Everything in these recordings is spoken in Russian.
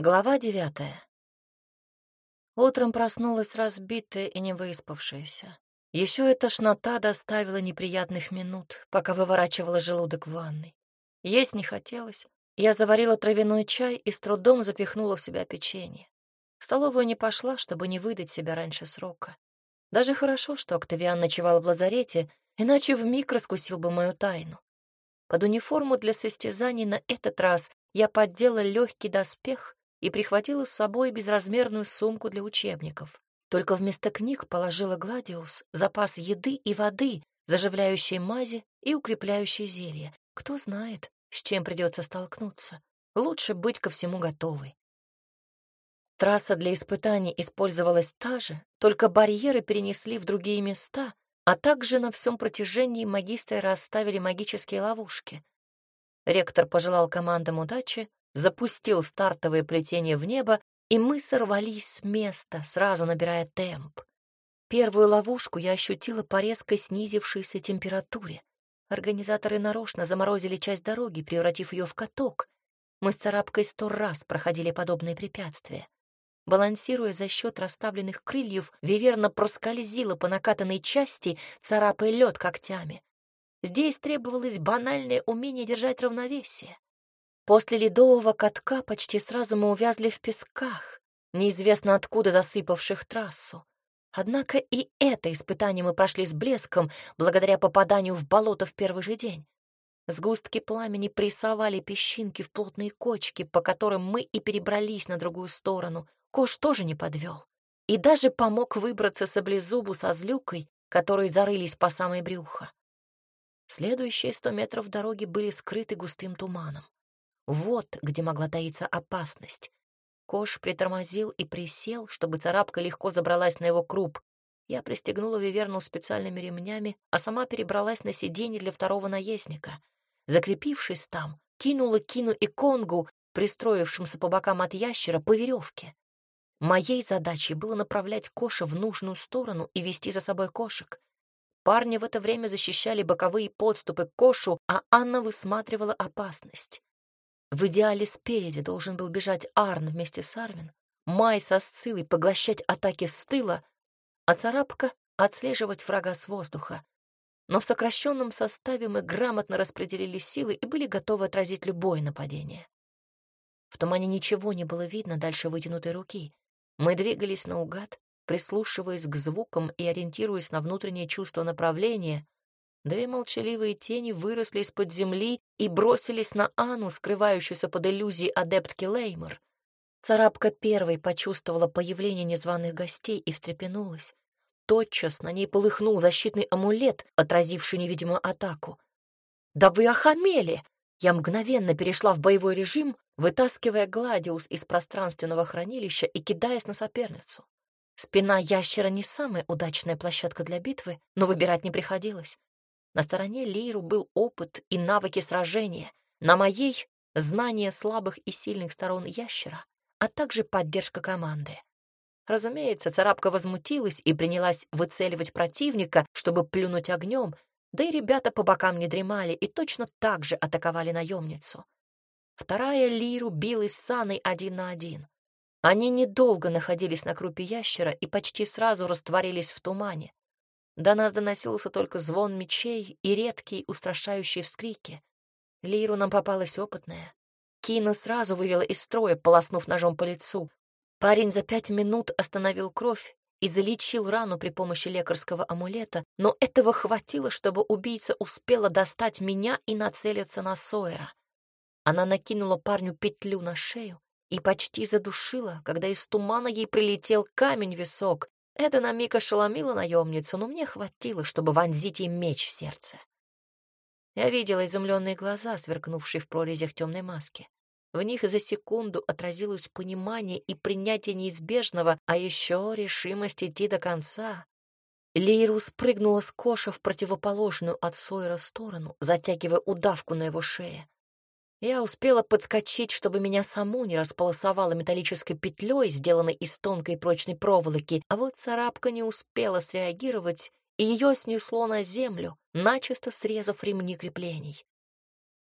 Глава девятая. Утром проснулась разбитая и не выспавшаяся. Еще эта тошнота доставила неприятных минут, пока выворачивала желудок в ванной. Есть не хотелось. Я заварила травяной чай и с трудом запихнула в себя печенье. В столовую не пошла, чтобы не выдать себя раньше срока. Даже хорошо, что Октавиан ночевал в лазарете, иначе вмиг раскусил бы мою тайну. Под униформу для состязаний на этот раз я поддела легкий доспех и прихватила с собой безразмерную сумку для учебников. Только вместо книг положила Гладиус запас еды и воды, заживляющие мази и укрепляющие зелья. Кто знает, с чем придется столкнуться. Лучше быть ко всему готовой. Трасса для испытаний использовалась та же, только барьеры перенесли в другие места, а также на всем протяжении магистры расставили магические ловушки. Ректор пожелал командам удачи, запустил стартовое плетение в небо, и мы сорвались с места, сразу набирая темп. Первую ловушку я ощутила по резко снизившейся температуре. Организаторы нарочно заморозили часть дороги, превратив ее в каток. Мы с царапкой сто раз проходили подобные препятствия. Балансируя за счет расставленных крыльев, Виверна проскользила по накатанной части, царапая лед когтями. Здесь требовалось банальное умение держать равновесие. После ледового катка почти сразу мы увязли в песках, неизвестно откуда засыпавших трассу. Однако и это испытание мы прошли с блеском, благодаря попаданию в болото в первый же день. Сгустки пламени прессовали песчинки в плотные кочки, по которым мы и перебрались на другую сторону. Кош тоже не подвел. И даже помог выбраться саблезубу со злюкой, которые зарылись по самой брюхо. Следующие сто метров дороги были скрыты густым туманом. Вот где могла таиться опасность. Кош притормозил и присел, чтобы царапка легко забралась на его круп. Я пристегнула Виверну специальными ремнями, а сама перебралась на сиденье для второго наездника. Закрепившись там, кинула Кину и Конгу, пристроившимся по бокам от ящера, по веревке. Моей задачей было направлять Коша в нужную сторону и вести за собой кошек. Парни в это время защищали боковые подступы к Кошу, а Анна высматривала опасность. В идеале спереди должен был бежать Арн вместе с Арвин, Май со Сцилой поглощать атаки с тыла, а Царапка — отслеживать врага с воздуха. Но в сокращенном составе мы грамотно распределили силы и были готовы отразить любое нападение. В тумане ничего не было видно дальше вытянутой руки. Мы двигались наугад, прислушиваясь к звукам и ориентируясь на внутреннее чувство направления, Две молчаливые тени выросли из-под земли и бросились на Анну, скрывающуюся под иллюзией адептки Леймор. Царапка первой почувствовала появление незваных гостей и встрепенулась. Тотчас на ней полыхнул защитный амулет, отразивший невидимую атаку. «Да вы охамели!» Я мгновенно перешла в боевой режим, вытаскивая Гладиус из пространственного хранилища и кидаясь на соперницу. Спина ящера не самая удачная площадка для битвы, но выбирать не приходилось. На стороне Лейру был опыт и навыки сражения, на моей — знание слабых и сильных сторон ящера, а также поддержка команды. Разумеется, царапка возмутилась и принялась выцеливать противника, чтобы плюнуть огнем, да и ребята по бокам не дремали и точно так же атаковали наемницу. Вторая Лиру билась с Саной один на один. Они недолго находились на крупе ящера и почти сразу растворились в тумане. До нас доносился только звон мечей и редкие устрашающие вскрики. Лиру нам попалась опытная. Кина сразу вывела из строя, полоснув ножом по лицу. Парень за пять минут остановил кровь и залечил рану при помощи лекарского амулета, но этого хватило, чтобы убийца успела достать меня и нацелиться на Сойера. Она накинула парню петлю на шею и почти задушила, когда из тумана ей прилетел камень висок, это на миг ошеломило наемницу, но мне хватило, чтобы вонзить ей меч в сердце. Я видела изумленные глаза, сверкнувшие в прорезях темной маски. В них за секунду отразилось понимание и принятие неизбежного, а еще решимость идти до конца. Лейру спрыгнула с коша в противоположную от Сойера сторону, затягивая удавку на его шее. Я успела подскочить, чтобы меня саму не располосовало металлической петлей, сделанной из тонкой прочной проволоки, а вот царапка не успела среагировать, и ее снесло на землю, начисто срезав ремни креплений.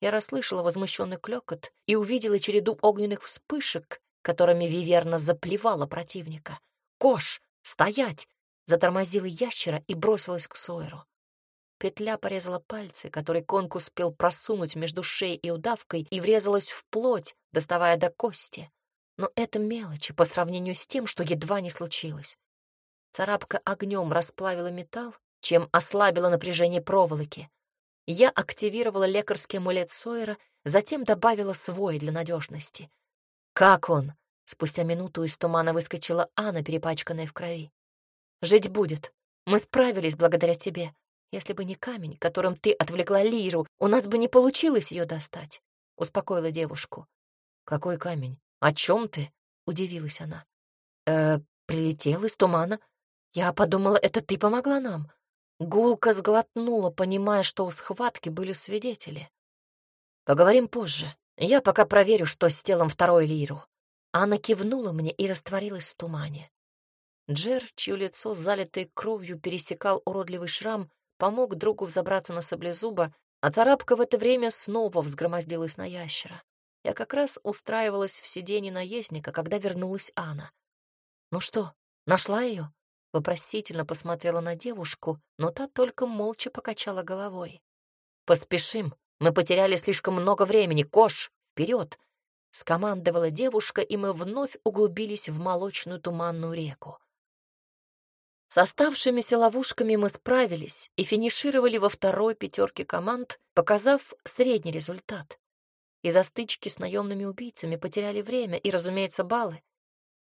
Я расслышала возмущенный клёкот и увидела череду огненных вспышек, которыми Виверна заплевала противника. «Кош! Стоять!» Затормозила ящера и бросилась к Сойеру. Петля порезала пальцы, которые Конг успел просунуть между шеей и удавкой, и врезалась в плоть, доставая до кости. Но это мелочи по сравнению с тем, что едва не случилось. Царапка огнем расплавила металл, чем ослабила напряжение проволоки. Я активировала лекарский амулет Сойера, затем добавила свой для надежности. «Как он?» Спустя минуту из тумана выскочила Анна, перепачканная в крови. «Жить будет. Мы справились благодаря тебе. Если бы не камень, которым ты отвлекла Лиру, у нас бы не получилось ее достать», — успокоила девушку. «Какой камень? О чем ты?» — удивилась она. «Э, прилетел из тумана. Я подумала, это ты помогла нам». Гулка сглотнула, понимая, что у схватки были свидетели. «Поговорим позже. Я пока проверю, что с телом второй Лиру». Анна кивнула мне и растворилась в тумане. Джер, чье лицо, залитое кровью, пересекал уродливый шрам, помог другу взобраться на саблезуба, а царапка в это время снова взгромоздилась на ящера. Я как раз устраивалась в сиденье наездника, когда вернулась Анна. «Ну что, нашла ее?» Вопросительно посмотрела на девушку, но та только молча покачала головой. «Поспешим, мы потеряли слишком много времени. Кош, вперед!» скомандовала девушка, и мы вновь углубились в молочную туманную реку. С оставшимися ловушками мы справились и финишировали во второй пятерке команд, показав средний результат. Из-за стычки с наемными убийцами потеряли время и, разумеется, баллы.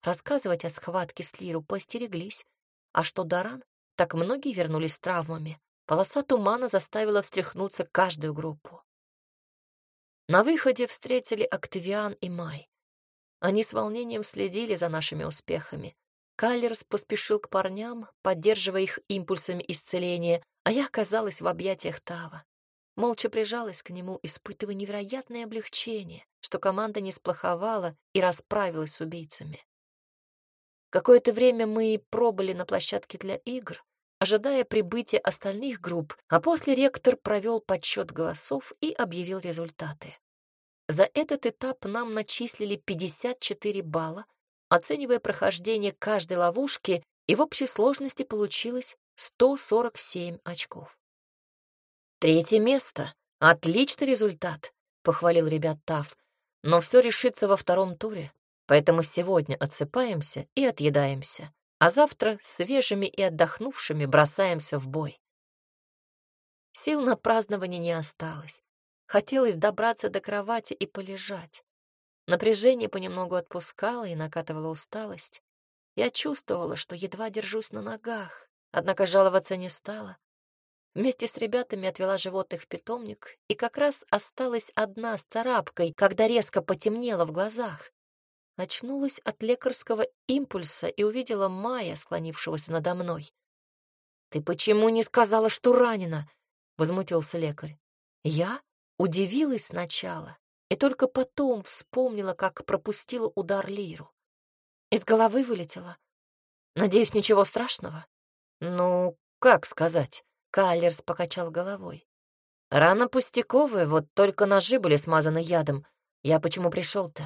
Рассказывать о схватке с Лиру постереглись, а что Даран, так многие вернулись с травмами. Полоса тумана заставила встряхнуться каждую группу. На выходе встретили Октавиан и Май. Они с волнением следили за нашими успехами. Каллерс поспешил к парням, поддерживая их импульсами исцеления, а я оказалась в объятиях Тава. Молча прижалась к нему, испытывая невероятное облегчение, что команда не сплоховала и расправилась с убийцами. Какое-то время мы пробыли на площадке для игр, ожидая прибытия остальных групп, а после ректор провел подсчет голосов и объявил результаты. За этот этап нам начислили 54 балла, оценивая прохождение каждой ловушки, и в общей сложности получилось 147 очков. «Третье место. Отличный результат», — похвалил ребят Тав. «Но все решится во втором туре, поэтому сегодня отсыпаемся и отъедаемся а завтра свежими и отдохнувшими бросаемся в бой. Сил на празднование не осталось. Хотелось добраться до кровати и полежать. Напряжение понемногу отпускало и накатывала усталость. Я чувствовала, что едва держусь на ногах, однако жаловаться не стала. Вместе с ребятами отвела животных в питомник и как раз осталась одна с царапкой, когда резко потемнело в глазах. Очнулась от лекарского импульса и увидела Майя, склонившегося надо мной. «Ты почему не сказала, что ранена?» — возмутился лекарь. Я удивилась сначала и только потом вспомнила, как пропустила удар Лиру. Из головы вылетела. Надеюсь, ничего страшного? Ну, как сказать? Каллерс покачал головой. Рана пустяковая, вот только ножи были смазаны ядом. Я почему пришел-то?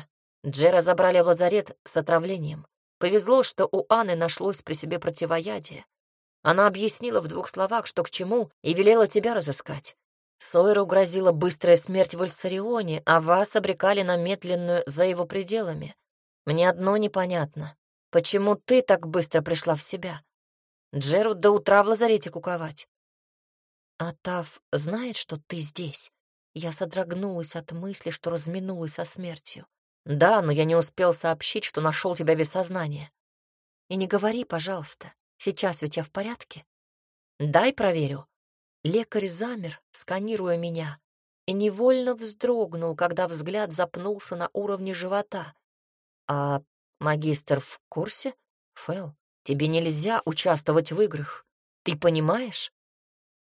Джера забрали в лазарет с отравлением. Повезло, что у Анны нашлось при себе противоядие. Она объяснила в двух словах, что к чему, и велела тебя разыскать. Сойеру грозила быстрая смерть в Эльсарионе, а вас обрекали на медленную за его пределами. Мне одно непонятно. Почему ты так быстро пришла в себя? Джеру до утра в лазарете куковать. А Тав знает, что ты здесь? Я содрогнулась от мысли, что разминулась со смертью. Да, но я не успел сообщить, что нашел тебя без сознания. И не говори, пожалуйста, сейчас ведь я в порядке. Дай проверю. Лекарь замер, сканируя меня, и невольно вздрогнул, когда взгляд запнулся на уровне живота. А магистр в курсе? Фэл, тебе нельзя участвовать в играх. Ты понимаешь?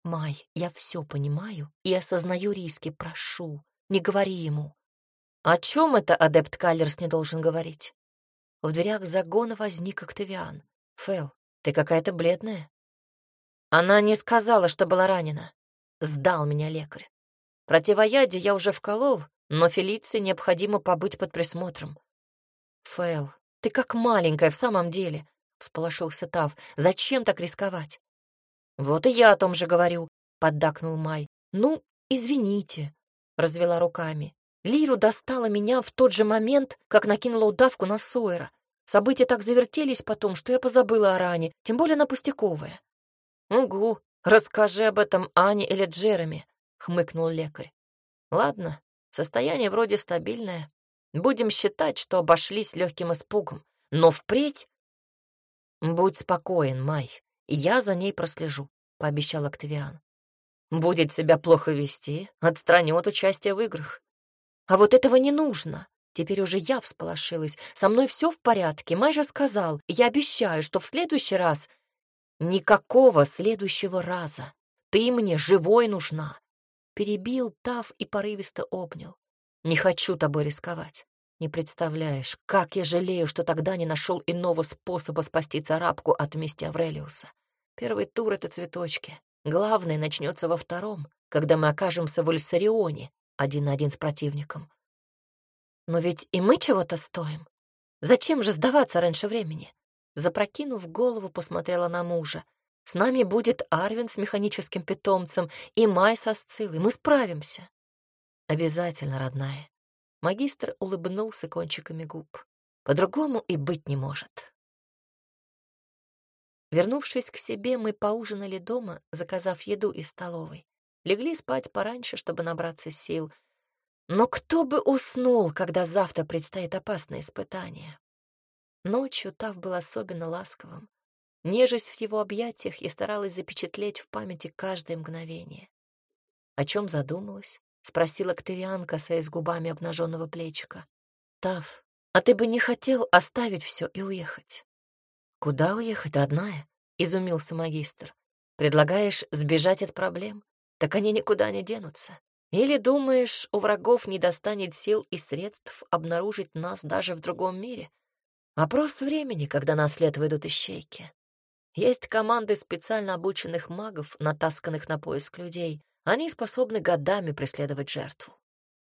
Май, я все понимаю и осознаю риски, прошу, не говори ему. О чем это адепт Каллерс не должен говорить? В дверях загона возник Октавиан. Фэл, ты какая-то бледная. Она не сказала, что была ранена. Сдал меня лекарь. Противоядие я уже вколол, но Фелиции необходимо побыть под присмотром. Фэл, ты как маленькая в самом деле, всполошился Тав. Зачем так рисковать? Вот и я о том же говорю, поддакнул Май. Ну, извините, развела руками. Лиру достала меня в тот же момент, как накинула удавку на Сойера. События так завертелись потом, что я позабыла о ране, тем более на пустяковое. «Угу, расскажи об этом Ане или Джереми», — хмыкнул лекарь. «Ладно, состояние вроде стабильное. Будем считать, что обошлись легким испугом. Но впредь...» «Будь спокоен, Май, я за ней прослежу», — пообещал Октавиан. «Будет себя плохо вести, отстраню от участия в играх». «А вот этого не нужно», Теперь уже я всполошилась. Со мной все в порядке, Май же сказал. Я обещаю, что в следующий раз... Никакого следующего раза. Ты мне живой нужна. Перебил Тав и порывисто обнял. Не хочу тобой рисковать. Не представляешь, как я жалею, что тогда не нашел иного способа спасти царапку от мести Аврелиуса. Первый тур — это цветочки. Главное начнется во втором, когда мы окажемся в Ульсарионе, один на один с противником. Но ведь и мы чего-то стоим. Зачем же сдаваться раньше времени? Запрокинув голову, посмотрела на мужа. С нами будет Арвин с механическим питомцем и Май со Сцилой. Мы справимся. Обязательно, родная. Магистр улыбнулся кончиками губ. По-другому и быть не может. Вернувшись к себе, мы поужинали дома, заказав еду из столовой. Легли спать пораньше, чтобы набраться сил — но кто бы уснул, когда завтра предстоит опасное испытание? Ночью Тав был особенно ласковым. Нежесть в его объятиях я старалась запечатлеть в памяти каждое мгновение. О чем задумалась? Спросила Ктавиан, касаясь губами обнаженного плечика. Тав, а ты бы не хотел оставить все и уехать? Куда уехать, родная? Изумился магистр. Предлагаешь сбежать от проблем? Так они никуда не денутся. Или думаешь, у врагов не достанет сил и средств обнаружить нас даже в другом мире? Вопрос времени, когда на след выйдут ищейки. Есть команды специально обученных магов, натасканных на поиск людей. Они способны годами преследовать жертву.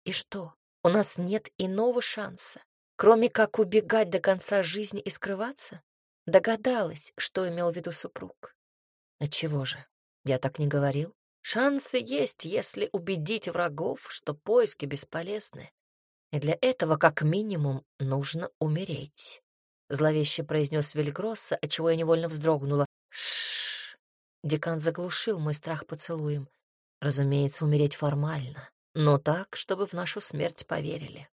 И что, у нас нет иного шанса, кроме как убегать до конца жизни и скрываться? Догадалась, что имел в виду супруг. Отчего же? Я так не говорил. Шансы есть, если убедить врагов, что поиски бесполезны. И для этого, как минимум, нужно умереть. Зловеще произнес Вильгросса, отчего я невольно вздрогнула. Шш. Декан заглушил мой страх поцелуем. Разумеется, умереть формально, но так, чтобы в нашу смерть поверили.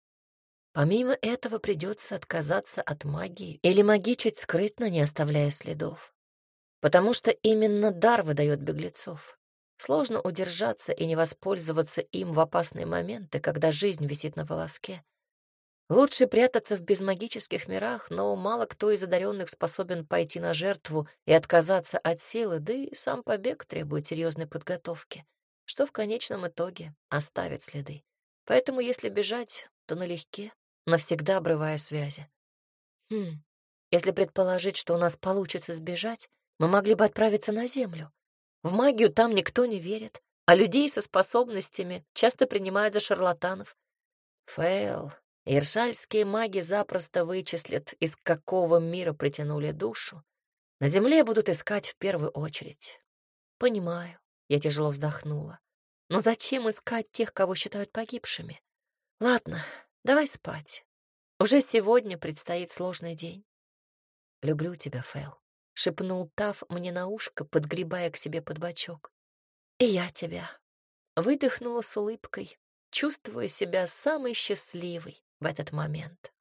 Помимо этого придется отказаться от магии или магичить скрытно, не оставляя следов. Потому что именно дар выдает беглецов. Сложно удержаться и не воспользоваться им в опасные моменты, когда жизнь висит на волоске. Лучше прятаться в безмагических мирах, но мало кто из одаренных способен пойти на жертву и отказаться от силы, да и сам побег требует серьезной подготовки, что в конечном итоге оставит следы. Поэтому если бежать, то налегке, навсегда обрывая связи. Хм, если предположить, что у нас получится сбежать, мы могли бы отправиться на Землю. В магию там никто не верит, а людей со способностями часто принимают за шарлатанов. Фейл. Иршальские маги запросто вычислят, из какого мира притянули душу. На земле будут искать в первую очередь. Понимаю, я тяжело вздохнула. Но зачем искать тех, кого считают погибшими? Ладно, давай спать. Уже сегодня предстоит сложный день. Люблю тебя, Фэл шепнул Тав мне на ушко, подгребая к себе под бочок. И я тебя. Выдохнула с улыбкой, чувствуя себя самой счастливой в этот момент.